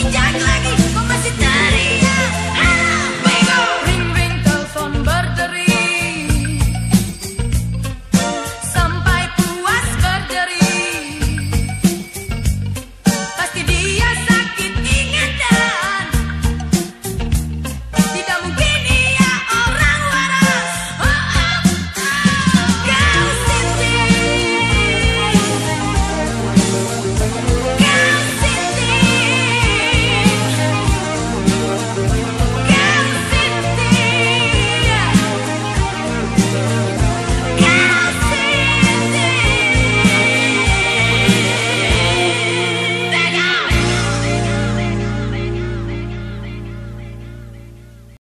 Voy ya.